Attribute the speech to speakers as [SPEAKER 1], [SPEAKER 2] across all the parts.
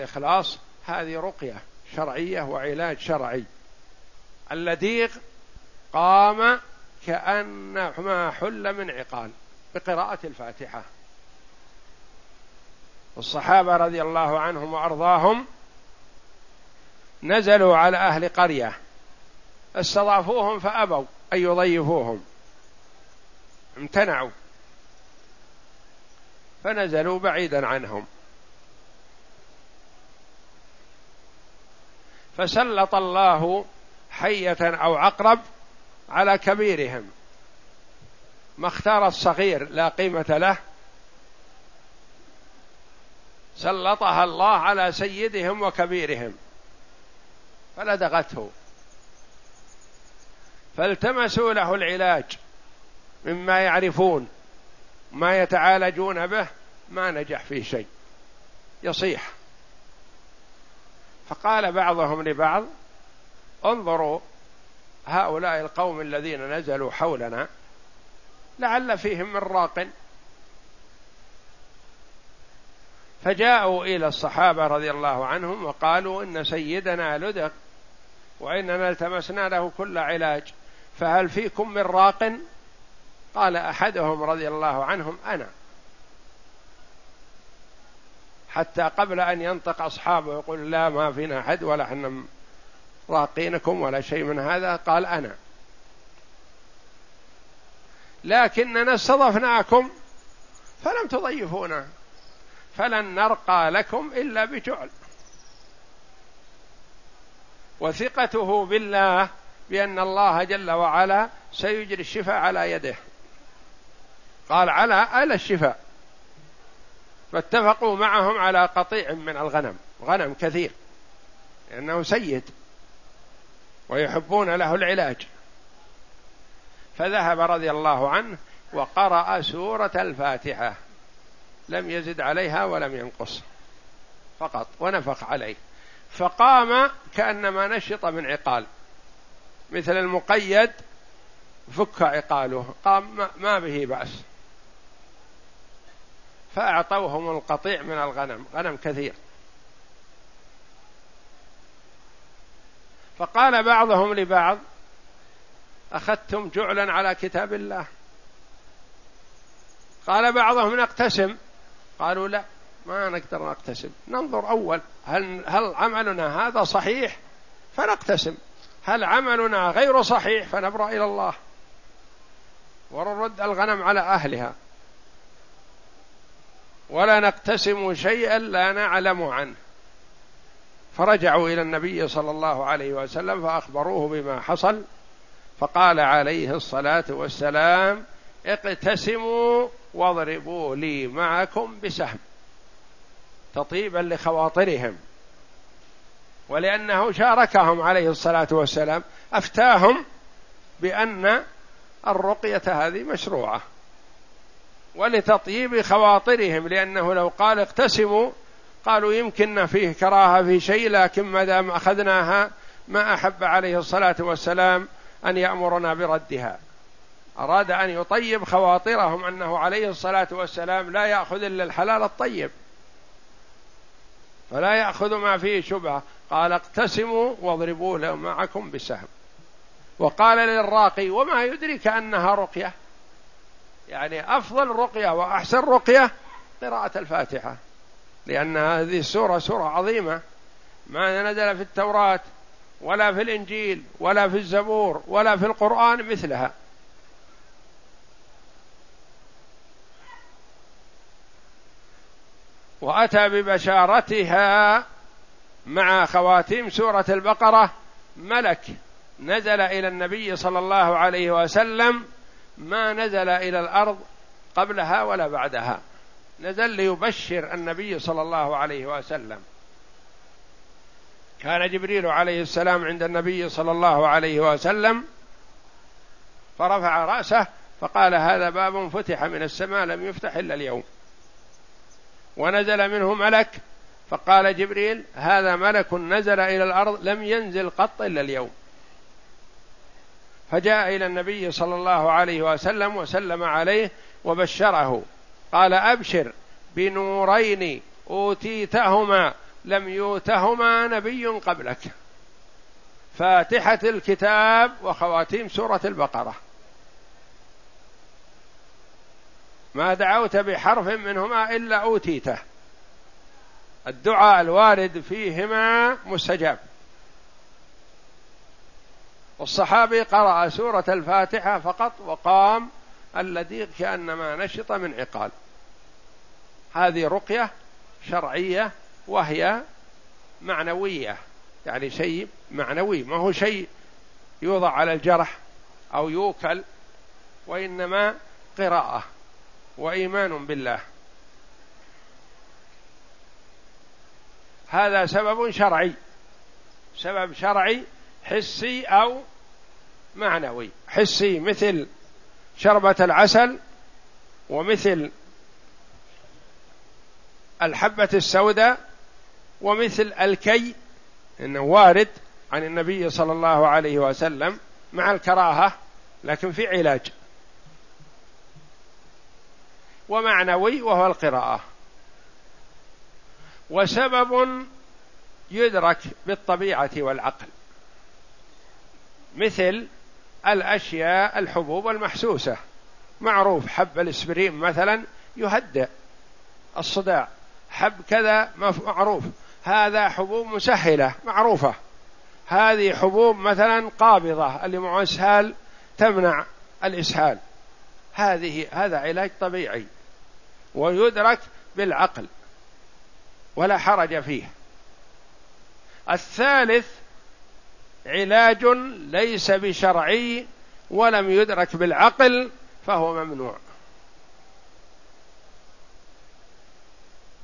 [SPEAKER 1] الإخلاص هذه رقية شرعية وعلاج شرعي. اللديغ قام كأنما حل من عقال بقراءة الفاتحة. الصحابة رضي الله عنهم وأرضاهم نزلوا على أهل قرية. استضافوهم فأبوا أن يضيفوهم. امتنعوا. فنزلوا بعيدا عنهم. فسلط الله حية أو عقرب على كبيرهم. ما اختار الصغير لا قيمة له سلطها الله على سيدهم وكبيرهم فلدغته. فالتمسوا له العلاج مما يعرفون ما يتعالجون به ما نجح في شيء. يصيح. فقال بعضهم لبعض انظروا هؤلاء القوم الذين نزلوا حولنا لعل فيهم من راق. فجاءوا إلى الصحابة رضي الله عنهم وقالوا إن سيدنا لدغ وإننا التمسنا له كل علاج فهل فيكم من راق؟ قال أحدهم رضي الله عنهم أنا. حتى قبل أن ينطق أصحابه يقول لا ما فينا احد ولا إحنا راقينكم ولا شيء من هذا قال أنا. لكننا استضفناكم فلم تضيفونا فلن نرقى لكم إلا بجعل. وثقته بالله بأن الله جل وعلا سيجري الشفاء على يده. قال على آل الشفاء. فاتفقوا معهم على قطيع من الغنم غنم كثير لأنه سيد ويحبون له العلاج. فذهب رضي الله عنه وقرأ سورة الفاتحة لم يزد عليها ولم ينقص فقط ونفخ عليه. فقام كأنما نشط من عقال مثل المقيد فك عقاله قام ما به بأس. فأعطوهم القطيع من الغنم غنم كثير. فقال بعضهم لبعض أخذتم جعلا على كتاب الله؟ قال بعضهم نقتسم. قالوا لا ما نقدر نقتسم. ننظر أول هل, هل عملنا هذا صحيح؟ فنقتسم. هل عملنا غير صحيح؟ فنبرأ إلى الله. ونرد الغنم على أهلها. ولا نقتسم شيئا لا نعلم عنه. فرجعوا إلى النبي صلى الله عليه وسلم فأخبروه بما حصل فقال عليه الصلاة والسلام اقتسموا واضربوا لي معكم بسهم تطيبا لخواطرهم. ولأنه شاركهم عليه الصلاة والسلام أفتاهم بأن الرقية هذه مشروعة. ولتطيب خواطرهم لأنه لو قال اقتسموا قالوا يمكن فيه كراهة في شيء لكن ما دام أخذناها؟ ما أحب عليه الصلاة والسلام أن يأمرنا بردها. أراد أن يطيب خواطرهم أنه عليه الصلاة والسلام لا يأخذ إلا الحلال الطيب. فلا يأخذ ما فيه شبهة. قال اقتسموا واضربوا له معكم بسهم. وقال للراقي وما يدرك أنها رقية؟ يعني أفضل رقية وأحسن رقية قراءة الفاتحة. لأن هذه السورة سورة عظيمة. ما نزل في التوراة ولا في الإنجيل ولا في الزبور ولا في القرآن مثلها. وأتى ببشارتها مع خواتيم سورة البقرة ملك. نزل إلى النبي صلى الله عليه وسلم ما نزل إلى الأرض قبلها ولا بعدها. نزل ليبشر النبي صلى الله عليه وسلم. كان جبريل عليه السلام عند النبي صلى الله عليه وسلم فرفع رأسه فقال هذا باب فتح من السماء لم يفتح إلا اليوم. ونزل منه ملك فقال جبريل هذا ملك نزل إلى الأرض لم ينزل قط إلا اليوم. فجاء إلى النبي صلى الله عليه وسلم وسلم عليه وبشره. قال أبشر بنورين أوتيتهما لم يؤتهما نبي قبلك. فاتحة الكتاب وخواتيم سورة البقرة. ما دعوت بحرف منهما إلا أوتيته. الدعاء الوارد فيهما مستجاب. والصحابي قرأ سورة الفاتحة فقط وقام الذي كأنما نشط من عقال. هذه رقية شرعية وهي معنوية يعني شيء معنوي ما هو شيء يوضع على الجرح أو يوكل وإنما قراءة وإيمان بالله. هذا سبب شرعي سبب شرعي حسي أو معنوي. حسي مثل شربة العسل ومثل الحبة السوداء ومثل الكي إنه وارد عن النبي صلى الله عليه وسلم مع الكراهة لكن في علاج. ومعنوي وهو القراءة. وسبب يدرك بالطبيعة والعقل. مثل الأشياء الحبوب المحسوسة. معروف حب الاسبرين مثلا يهدئ الصداع. حب كذا معروف. هذا حبوب مسهلة معروفة. هذه حبوب مثلا قابضة اللي معه إسهال تمنع الإسهال. هذه هذا علاج طبيعي. ويدرك بالعقل. ولا حرج فيه. الثالث علاج ليس بشرعي ولم يدرك بالعقل فهو ممنوع.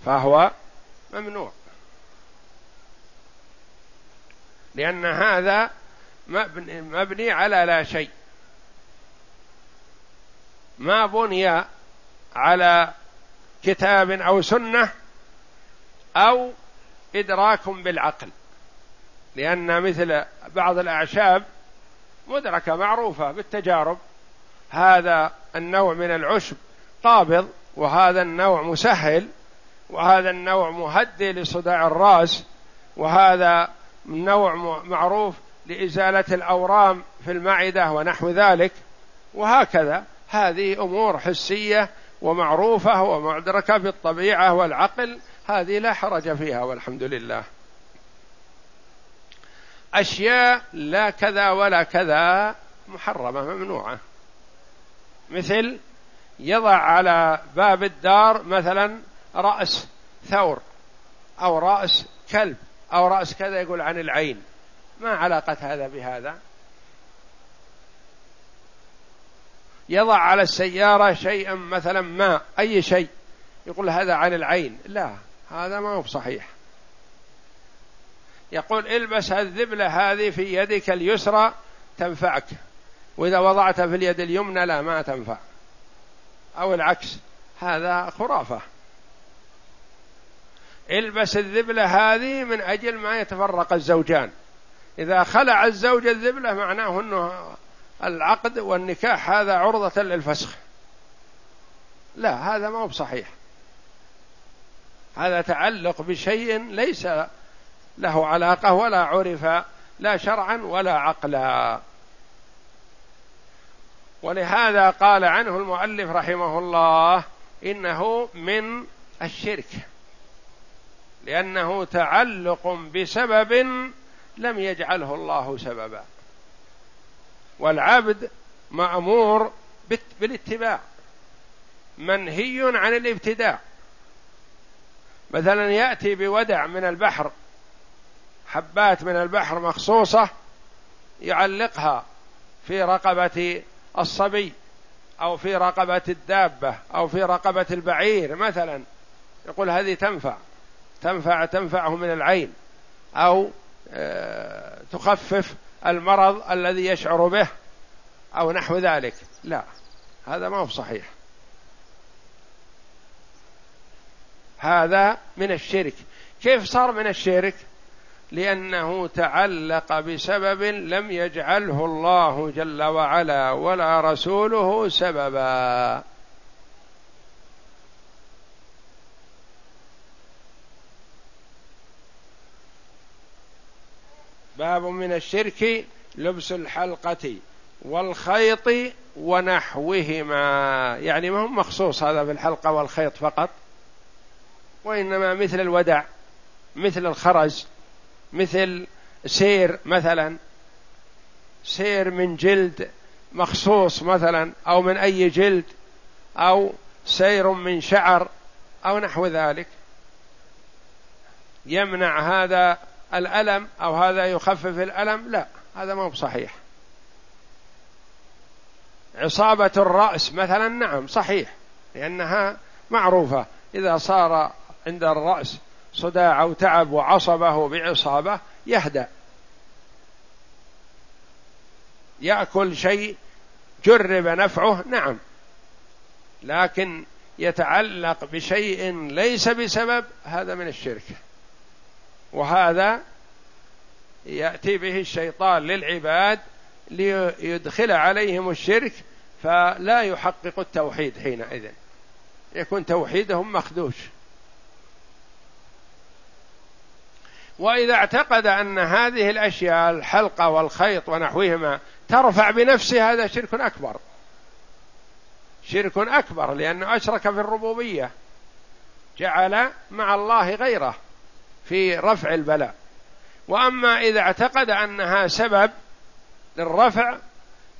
[SPEAKER 1] فهو ممنوع. لأن هذا مبني على لا شيء. ما بني على كتاب أو سنة أو إدراك بالعقل. لأن مثل بعض الأعشاب مدركة معروفة بالتجارب. هذا النوع من العشب قابض وهذا النوع مسهل وهذا النوع مهدي لصداع الرأس وهذا نوع معروف لإزالة الأورام في المعدة ونحو ذلك. وهكذا هذه أمور حسية ومعروفة ومدركة بالطبيعة والعقل هذه لا حرج فيها والحمد لله. أشياء لا كذا ولا كذا محرمة ممنوعة. مثل يضع على باب الدار مثلا رأس ثور أو رأس كلب أو رأس كذا يقول عن العين. ما علاقة هذا بهذا؟ يضع على السيارة شيئا مثلا ما أي شيء يقول هذا عن العين. لا هذا ما هو صحيح يقول البس الذبلة هذه في يدك اليسرى تنفعك. وإذا وضعتها في اليد اليمنى لا ما تنفع. أو العكس هذا خرافة. البس الذبلة هذه من أجل ما يتفرق الزوجان. إذا خلع الزوج الذبلة معناه أنه العقد والنكاح هذا عرضة للفسخ. لا هذا ما هو بصحيح. هذا تعلق بشيء ليس له علاقة ولا عرف لا شرعا ولا عقلا. ولهذا قال عنه المؤلف رحمه الله إنه من الشرك لأنه تعلق بسبب لم يجعله الله سببا. والعبد مأمور بالاتباع منهي عن الابتداع. مثلا يأتي بودع من البحر حبات من البحر مخصوصة يعلقها في رقبة الصبي أو في رقبة الدابة أو في رقبة البعير مثلا. يقول هذه تنفع تنفع تنفعه من العين أو آه، تخفف المرض الذي يشعر به أو نحو ذلك. لا هذا ما هو صحيح. هذا من الشرك. كيف صار من الشرك؟ لأنه تعلق بسبب لم يجعله الله جل وعلا ولا رسوله سببا. باب من الشرك لبس الحلقة والخيط ونحوهما. يعني ما هو مخصوص هذا بالحلقة والخيط فقط وإنما مثل الودع مثل الخرز. مثل سير مثلا سير من جلد مخصوص مثلا أو من أي جلد أو سير من شعر أو نحو ذلك. يمنع هذا الألم أو هذا يخفف الألم؟ لا هذا ما هو صحيح عصابة الرأس مثلا نعم صحيح لأنها معروفة. إذا صار عند الرأس صداع أو تعب وعصبه بعصابه يهدأ. يأكل شيء جرب نفعه نعم. لكن يتعلق بشيء ليس بسبب هذا من الشرك. وهذا يأتي به الشيطان للعباد ليدخل عليهم الشرك فلا يحقق التوحيد حينئذ. يكون توحيدهم مخدوش. وإذا اعتقد أن هذه الأشياء الحلقة والخيط ونحوهما ترفع بنفسه هذا شرك أكبر. شرك أكبر لأنه أشرك في الربوبية. جعل مع الله غيره في رفع البلاء. وأما إذا اعتقد أنها سبب للرفع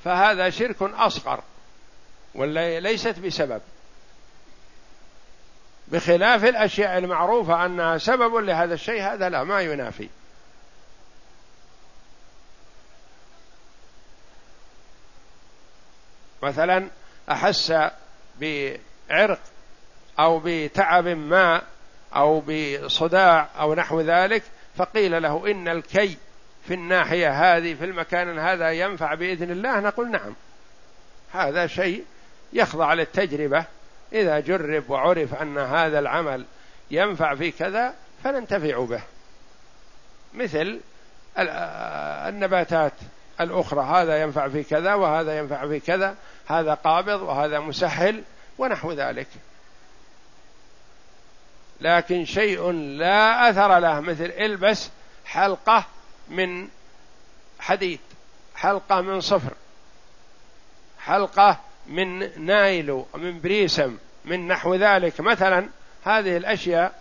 [SPEAKER 1] فهذا شرك أصغر ولا ليست بسبب. بخلاف الأشياء المعروفة أنها سبب لهذا الشيء هذا لا ما ينافي. مثلا أحس بعرق أو بتعب ما أو بصداع أو نحو ذلك فقيل له إن الكي في الناحية هذه في المكان هذا ينفع بإذن الله نقول نعم. هذا شيء يخضع للتجربة. إذا جرب وعرف أن هذا العمل ينفع في كذا فننتفع به. مثل النباتات الأخرى هذا ينفع في كذا وهذا ينفع في كذا هذا قابض وهذا مسهل ونحو ذلك. لكن شيء لا أثر له مثل البس حلقة من حديد حلقة من صفر حلقة من نايلو من بريسم من نحو ذلك. مثلا هذه الأشياء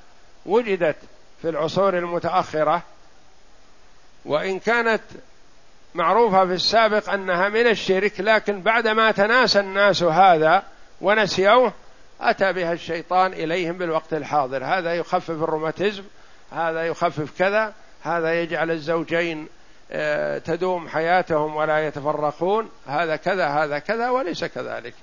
[SPEAKER 1] وجدت في العصور المتأخرة وإن كانت معروفة في السابق أنها من الشرك لكن بعدما تناسى الناس هذا ونسيوه أتى بها الشيطان إليهم بالوقت الحاضر. هذا يخفف الروماتيزم هذا يخفف كذا هذا يجعل الزوجين تدوم حياتهم ولا يتفرقون هذا كذا هذا كذا وليس كذلك.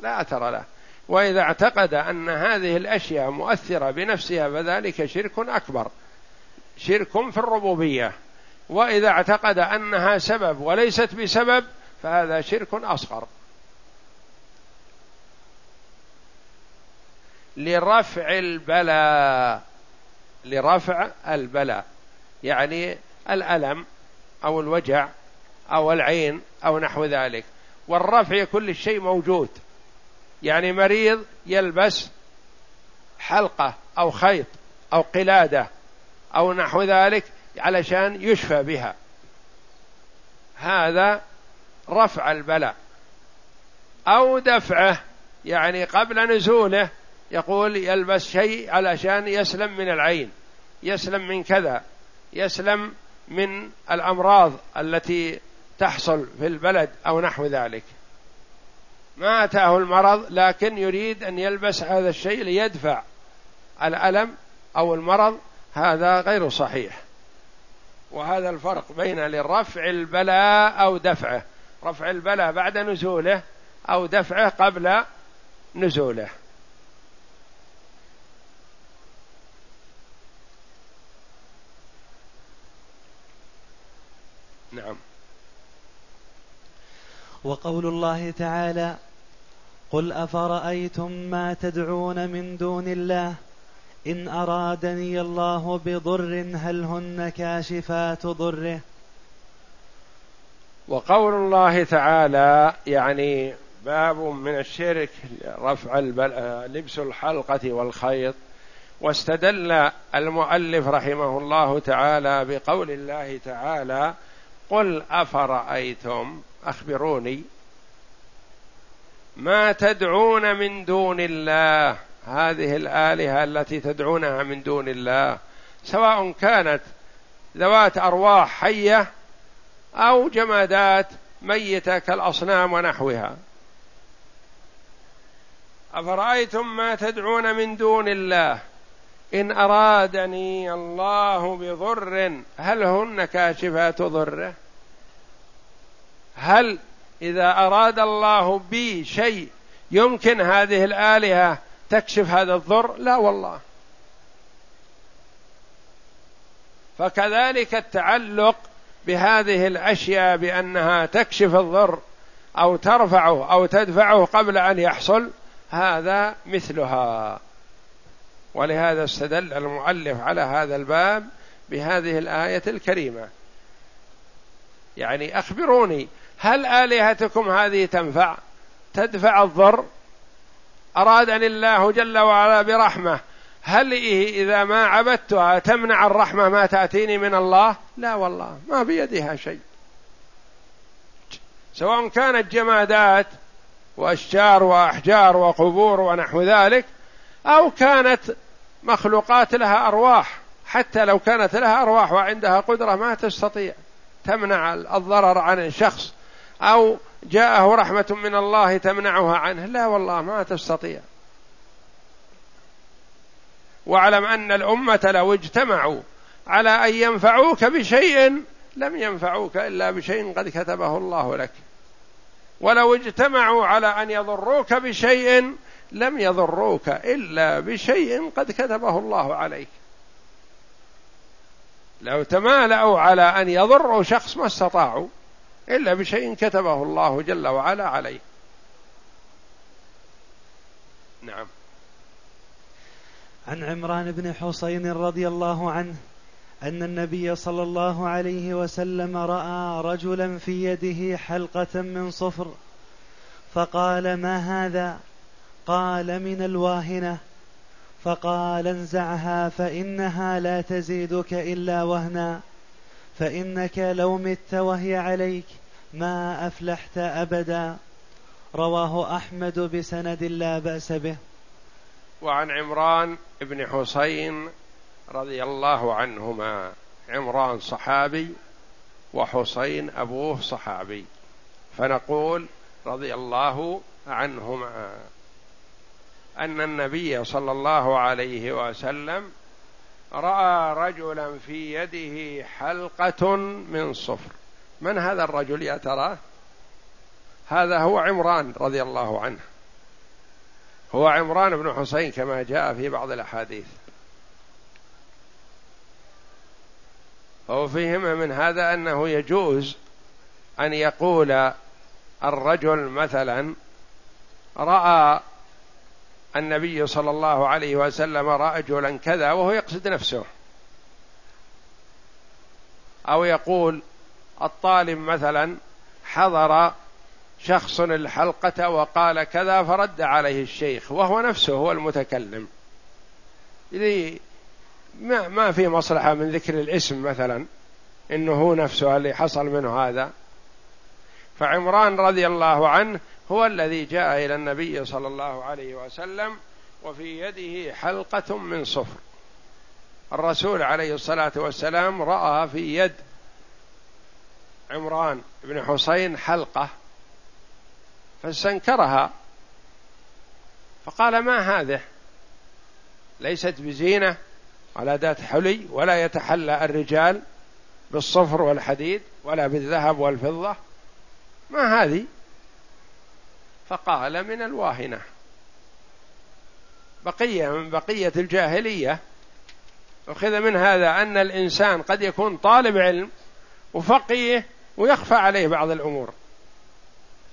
[SPEAKER 1] لا أثر له. وإذا اعتقد أن هذه الأشياء مؤثرة بنفسها فذلك شرك أكبر شرك في الربوبية. وإذا اعتقد أنها سبب وليست بسبب فهذا شرك أصغر. لرفع البلاء لرفع البلاء يعني الألم. أو الوجع أو العين أو نحو ذلك. والرفع يكون للشيء موجود. يعني مريض يلبس حلقة أو خيط أو قلادة أو نحو ذلك علشان يشفى بها. هذا رفع البلاء. أو دفعه يعني قبل نزوله يقول يلبس شيء علشان يسلم من العين يسلم من كذا يسلم من الأمراض التي تحصل في البلد أو نحو ذلك. ما اتاه المرض لكن يريد أن يلبس هذا الشيء ليدفع الألم أو المرض هذا غير صحيح. وهذا الفرق بين لرفع البلاء أو دفعه. رفع البلاء بعد نزوله أو دفعه قبل نزوله نعم
[SPEAKER 2] وقول الله تعالى قل أفرأيتم ما تدعون من دون الله إن أرادني الله بضر هل هن كاشفات ضره؟
[SPEAKER 1] وقول الله تعالى يعني باب من الشرك رفع لبس الحلقة والخيط. واستدل المؤلف رحمه الله تعالى بقول الله تعالى قل أفرأيتم أخبروني ما تدعون من دون الله. هذه الآلهة التي تدعونها من دون الله سواء كانت ذوات أرواح حية أو جمادات ميتة كالأصنام ونحوها. أفرأيتم ما تدعون من دون الله؟ إن أرادني الله بضر هل هن كاشفات ضره؟ هل إذا أراد الله بي شيء يمكن هذه الآلهة تكشف هذا الضر؟ لا والله. فكذلك التعلق بهذه الأشياء بأنها تكشف الضر أو ترفعه أو تدفعه قبل أن يحصل هذا مثلها. ولهذا استدل المؤلف على هذا الباب بهذه الآية الكريمة. يعني أخبروني هل آلهتكم هذه تنفع؟ تدفع الضر؟ أرادني الله جل وعلا برحمة. هل إذا ما عبدتها تمنع الرحمة ما تأتيني من الله؟ لا والله ما بيدها شيء. سواء كانت جمادات وأشجار وأحجار وقبور ونحو ذلك أو كانت مخلوقات لها أرواح حتى لو كانت لها أرواح وعندها قدرة ما تستطيع. تمنع الضرر عن الشخص. أو جاءه رحمة من الله تمنعها عنه لا والله ما تستطيع. واعلم أن الأمة لو اجتمعوا على أن ينفعوك بشيء لم ينفعوك إلا بشيء قد كتبه الله لك. ولو اجتمعوا على أن يضروك بشيء لم يضروك إلا بشيء قد كتبه الله عليك. لو تمالأوا على أن يضروا شخص ما استطاعوا إلا بشيء كتبه الله جل وعلا عليه. نعم.
[SPEAKER 2] عن عمران بن حسين رضي الله عنه أن النبي صلى الله عليه وسلم رأى رجلا في يده حلقة من صفر فقال ما هذا؟ قال من الواهنة. فقال انزعها فإنها لا تزيدك إلا وهنا. فإنك لو مت وهي عليك ما أفلحت أبدا. رواه أحمد بسند لا بأس به.
[SPEAKER 1] وعن عمران بن حسين رضي الله عنهما. عمران صحابي وحسين أبوه صحابي. فنقول رضي الله عنهما أن النبي صلى الله عليه وسلم رأى رجلا في يده حلقة من صفر. من هذا الرجل يا ترى؟ هذا هو عمران رضي الله عنه. هو عمران بن حسين كما جاء في بعض الأحاديث. وفهم من هذا أنه يجوز أن يقول الرجل مثلا رأى النبي صلى الله عليه وسلم رجلا كذا وهو يقصد نفسه. أو يقول الطالب مثلا حضر شخص الحلقة وقال كذا فرد عليه الشيخ وهو نفسه هو المتكلم. لي ما ما في مصلحة من ذكر الاسم مثلا إنه هو نفسه اللي حصل منه هذا. فعمران رضي الله عنه هو الذي جاء إلى النبي صلى الله عليه وسلم وفي يده حلقة من صفر. الرسول عليه الصلاة والسلام رأى في يد عمران بن حسين حلقة فاستنكرها. فقال ما هذه؟ ليست بزينة ولا ذات حلي ولا يتحلى الرجال بالصفر والحديد ولا بالذهب والفضة. ما هذه؟ فقال من الواهنة. بقية من بقية الجاهلية. أخذ من هذا أن الإنسان قد يكون طالب علم وفقيه ويخفى عليه بعض الأمور.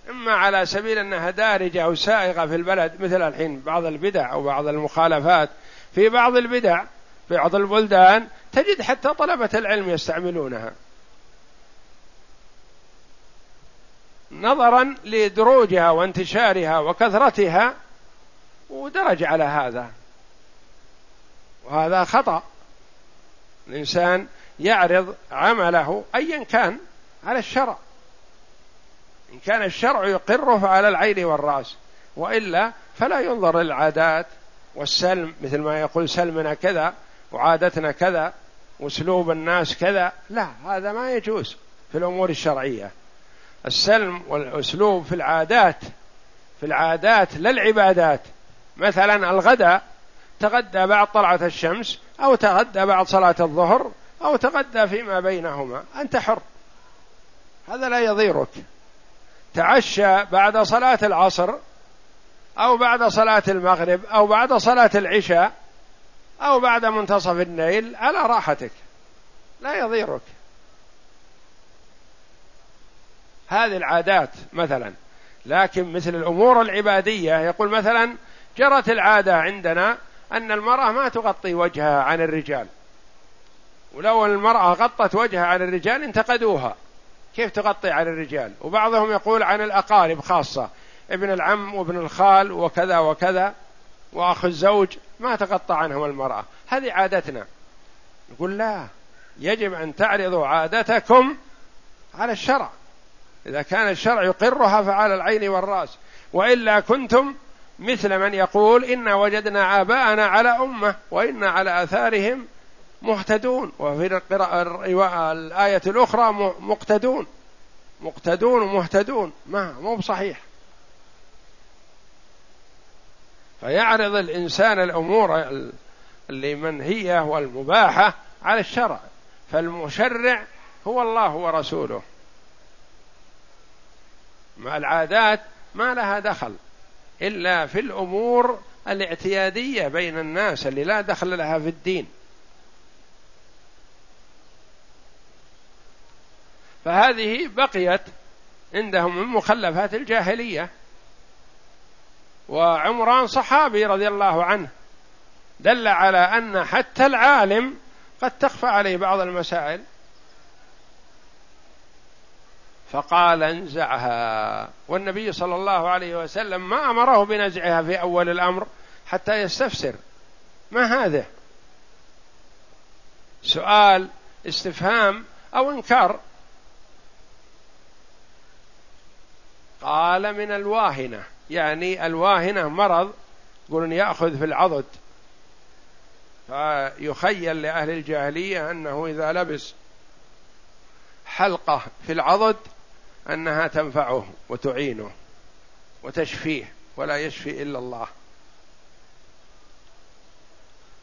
[SPEAKER 1] إما على سبيل أنها دارجة أو سائغة في البلد مثل الحين بعض البدع أو بعض المخالفات. في بعض البدع في بعض البلدان تجد حتى طلبة العلم يستعملونها. نظرا لدروجها وانتشارها وكثرتها ودرج على هذا. وهذا خطأ. الإنسان يعرض عمله أيا كان على الشرع. إن كان الشرع يقره فعلى العين والرأس وإلا فلا ينظر للعادات والسلم مثل ما يقول سلمنا كذا وعادتنا كذا وأسلوب الناس كذا. لا هذا ما يجوز في الأمور الشرعية. السلم والأسلوب في العادات في العادات لا العبادات مثلا الغداء تغدى بعد طلعة الشمس أو تغدى بعد صلاة الظهر أو تغدى فيما بينهما. أنت حر. هذا لا يضيرك. تعشى بعد صلاة العصر أو بعد صلاة المغرب أو بعد صلاة العشاء أو بعد منتصف الليل على راحتك. لا يضيرك. هذه العادات مثلا. لكن مثل الأمور العبادية يقول مثلا جرت العادة عندنا أن المرأة ما تغطي وجهها عن الرجال. ولو المرأة غطت وجهها عن الرجال انتقدوها. كيف تغطي عن الرجال؟ وبعضهم يقول عن الأقارب خاصة. ابن العم وابن الخال وكذا وكذا وأخ الزوج ما تغطى عنهم المرأة. هذه عادتنا. يقول لا يجب أن تعرضوا عادتكم على الشرع. إذا كان الشرع يقرها فعلى العين والرأس. وإلا كنتم مثل من يقول إنا وجدنا آباءنا على أمة وإنا على آثارهم مهتدون. وفي الآية الأخرى مقتدون. مقتدون ومهتدون. ما مو بصحيح. فيعرض الإنسان الأمور اللي منهية والمباحة على الشرع. فالمشرع هو الله ورسوله. مع العادات ما لها دخل إلا في الأمور الاعتيادية بين الناس اللي لا دخل لها في الدين. فهذه بقيت عندهم من مخلفات الجاهلية. وعمران صحابي رضي الله عنه دل على أن حتى العالم قد تخفى عليه بعض المسائل. فقال انزعها. والنبي صلى الله عليه وسلم ما أمره بنزعها في أول الأمر حتى يستفسر. ما هذا؟ سؤال استفهام أو إنكار؟ قال من الواهنة يعني الواهنة مرض يقولون يأخذ في العضد. فيخيل لأهل الجاهلية أنه إذا لبس حلقة في العضد أنها تنفعه وتعينه وتشفيه ولا يشفي إلا الله.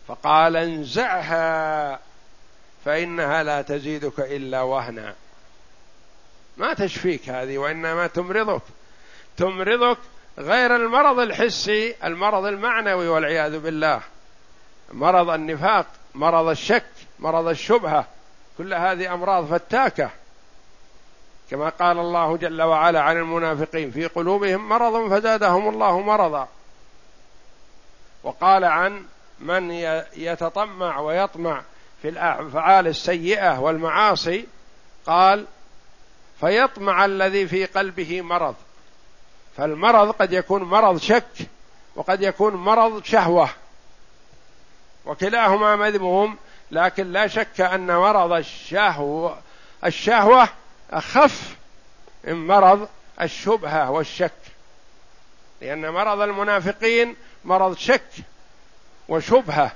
[SPEAKER 1] فقال انزعها فإنها لا تزيدك إلا وهنا. ما تشفيك هذه وإنما تمرضك. تمرضك غير المرض الحسي المرض المعنوي والعياذ بالله. مرض النفاق مرض الشك مرض الشبهة. كل هذه أمراض فتاكة. كما قال الله جل وعلا عن المنافقين في قلوبهم مرض فزادهم الله مرضا. وقال عن من يتطمع ويطمع في الأفعال السيئة والمعاصي قال فيطمع الذي في قلبه مرض. فالمرض قد يكون مرض شك وقد يكون مرض شهوة. وكلاهما مذموم لكن لا شك أن مرض الشهوه الشهوة أخف من مرض الشبهة والشك. لأن مرض المنافقين مرض شك وشبهة.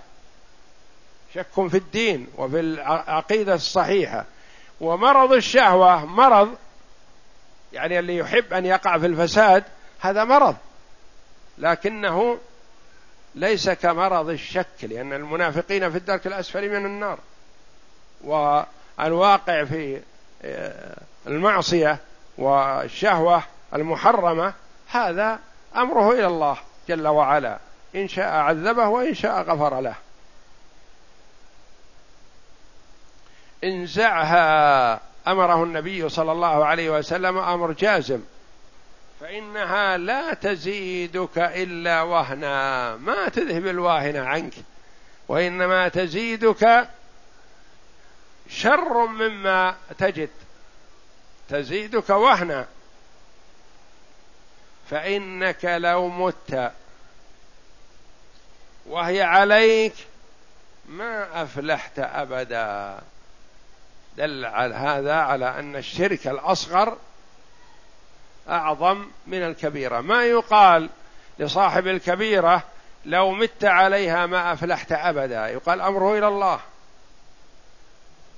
[SPEAKER 1] شك في الدين وفي العقيدة الصحيحة. ومرض الشهوة مرض يعني اللي يحب أن يقع في الفساد هذا مرض. لكنه ليس كمرض الشك لأن المنافقين في الدرك الأسفل من النار. والواقع في المعصية والشهوة المحرمة هذا أمره إلى الله جل وعلا. إن شاء عذبه وإن شاء غفر له. انزعها أمره النبي صلى الله عليه وسلم أمر جازم. فإنها لا تزيدك إلا وهنا. ما تذهب الواهنة عنك وإنما تزيدك شر مما تجد. تزيدك وهنا. فإنك لو مت وهي عليك ما أفلحت أبدا. دل على هذا على أن الشرك الأصغر أعظم من الكبيرة. ما يقال لصاحب الكبيرة لو مت عليها ما أفلحت أبدا. يقال أمره إلى الله.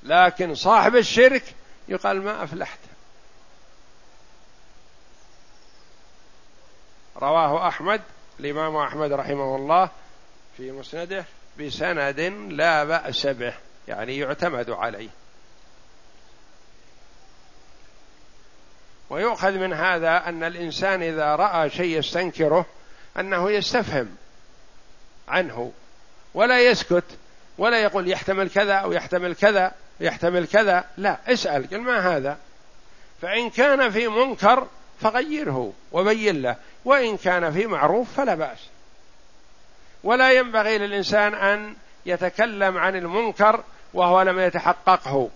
[SPEAKER 1] لكن صاحب الشرك يقال ما أفلحت. رواه أحمد الإمام أحمد رحمه الله في مسنده بسند لا بأس به يعني يعتمد عليه. ويؤخذ من هذا أن الإنسان إذا رأى شيء يستنكره أنه يستفهم عنه ولا يسكت ولا يقول يحتمل كذا أو يحتمل كذا. يحتمل كذا؟ لا اسأل. قل ما هذا؟ فإن كان في منكر فغيره وبين له وإن كان في معروف فلا بأس. ولا ينبغي للإنسان أن يتكلم عن المنكر وهو لم يتحققه.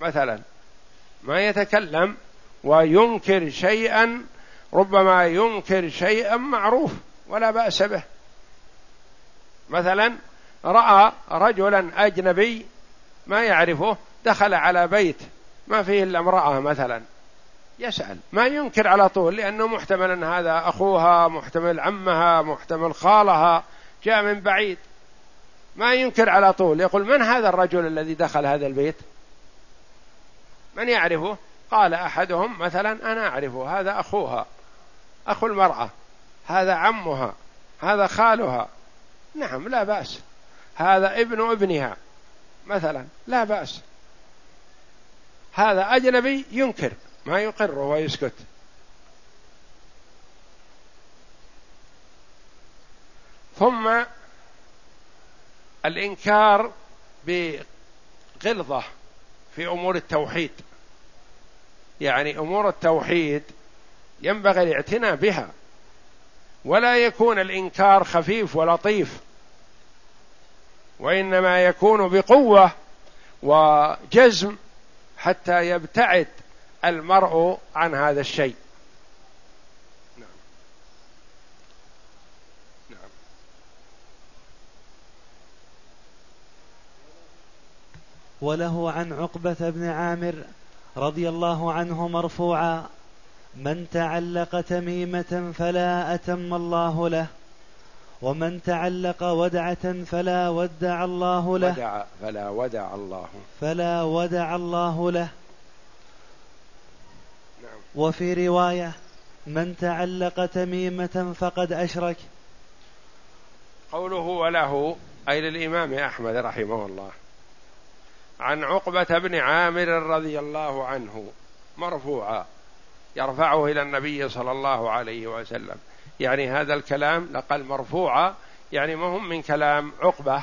[SPEAKER 1] مثلا ما يتكلم وينكر شيئا ربما ينكر شيئا معروف ولا بأس به. مثلا رأى رجلا أجنبي ما يعرفه دخل على بيت ما فيه إلا امرأة مثلا. يسأل. ما ينكر على طول لأنه محتمل أن هذا أخوها محتمل عمها محتمل خالها جاء من بعيد. ما ينكر على طول. يقول من هذا الرجل الذي دخل هذا البيت؟ من يعرفه؟ قال أحدهم مثلا أنا أعرفه هذا أخوها. أخو المرأة. هذا عمها. هذا خالها. نعم لا بأس. هذا ابن ابنها. مثلا لا بأس. هذا أجنبي ينكر ما يقر ويسكت ثم الإنكار بغلظة في أمور التوحيد. يعني أمور التوحيد ينبغي الاعتناء بها ولا يكون الإنكار خفيف ولطيف. وإنما يكون بقوة وجزم حتى يبتعد المرء عن هذا الشيء. نعم.
[SPEAKER 2] وله عن عقبة بن عامر رضي الله عنه مرفوعا من تعلق تميمة فلا أتم الله له ومن تعلق ودعة فلا ودع الله له.
[SPEAKER 1] ودع فلا ودع الله.
[SPEAKER 2] فلا ودع الله له. نعم. وفي رواية من تعلق تميمة فقد أشرك.
[SPEAKER 1] قوله وله أي للإمام أحمد رحمه الله. عن عقبة بن عامر رضي الله عنه مرفوعا يرفعه إلى النبي صلى الله عليه وسلم. يعني هذا الكلام لقل مرفوعا يعني ما هم من كلام عقبة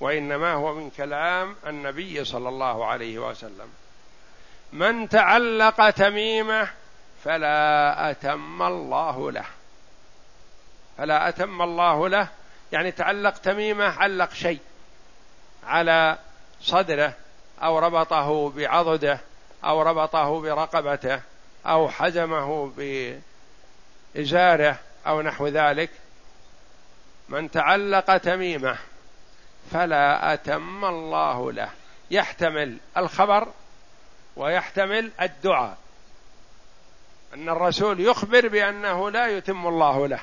[SPEAKER 1] وإنما هو من كلام النبي صلى الله عليه وسلم. من تعلق تميمة فلا أتم الله له. فلا أتم الله له يعني تعلق تميمة علق شيء على صدره أو ربطه بعضده أو ربطه برقبته أو حزمه بإزاره أو نحو ذلك. من تعلق تميمة فلا أتم الله له. يحتمل الخبر ويحتمل الدعاء. أن الرسول يخبر بأنه لا يتم الله له.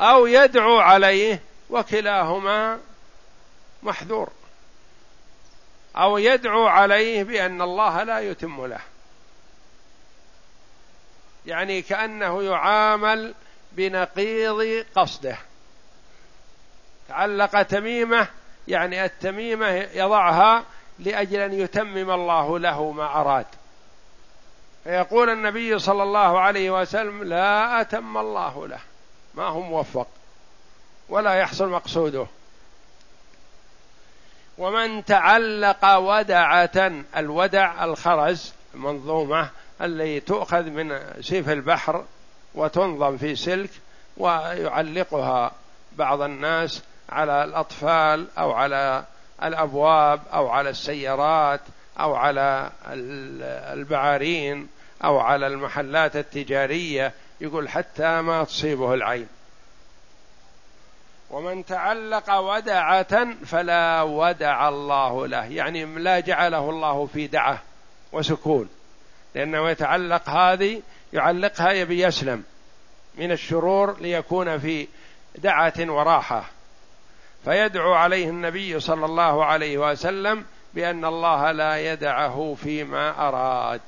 [SPEAKER 1] أو يدعو عليه وكلاهما محذور. أو يدعو عليه بأن الله لا يتم له. يعني كأنه يعامل بنقيض قصده. تعلق تميمة يعني التميمة يضعها لأجل أن يتمم الله له ما أراد. فيقول النبي صلى الله عليه وسلم لا أتم الله له. ما هو موفق. ولا يحصل مقصوده. ومن تعلق ودعة الودع الخرز المنظومة التي تؤخذ من سيف البحر وتنظم في سلك ويعلقها بعض الناس على الأطفال أو على الأبواب أو على السيارات أو على البعارين أو على المحلات التجارية. يقول حتى ما تصيبه العين. ومن تعلق ودعة فلا ودع الله له. يعني لا جعله الله في دعة وسكون. لأنه يتعلق هذه يعلقها يبي يسلم من الشرور ليكون في دعة وراحة. فيدعو عليه النبي صلى الله عليه وسلم بأن الله لا يدعه فيما أراد.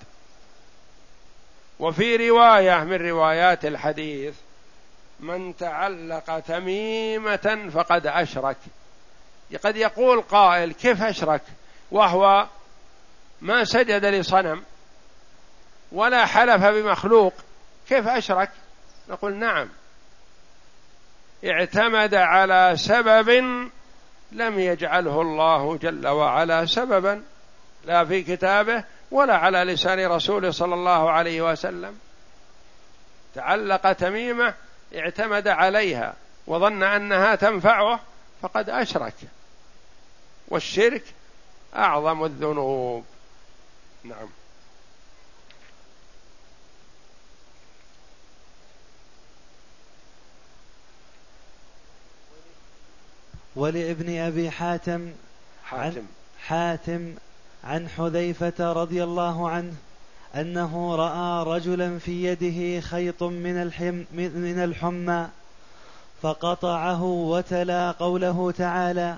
[SPEAKER 1] وفي رواية من روايات الحديث من تعلق تميمة فقد أشرك. قد يقول قائل كيف أشرك؟ وهو ما سجد لصنم. ولا حلف بمخلوق. كيف أشرك؟ نقول نعم. اعتمد على سبب لم يجعله الله جل وعلا سببا لا في كتابه ولا على لسان رسوله صلى الله عليه وسلم. تعلق تميمة اعتمد عليها وظن أنها تنفعه فقد أشرك. والشرك أعظم الذنوب. نعم.
[SPEAKER 2] ولابن أبي حاتم
[SPEAKER 1] حاتم.
[SPEAKER 2] حاتم عن حذيفة رضي الله عنه أنه رأى رجلا في يده خيط من الحم من الحمى فقطعه وتلا قوله تعالى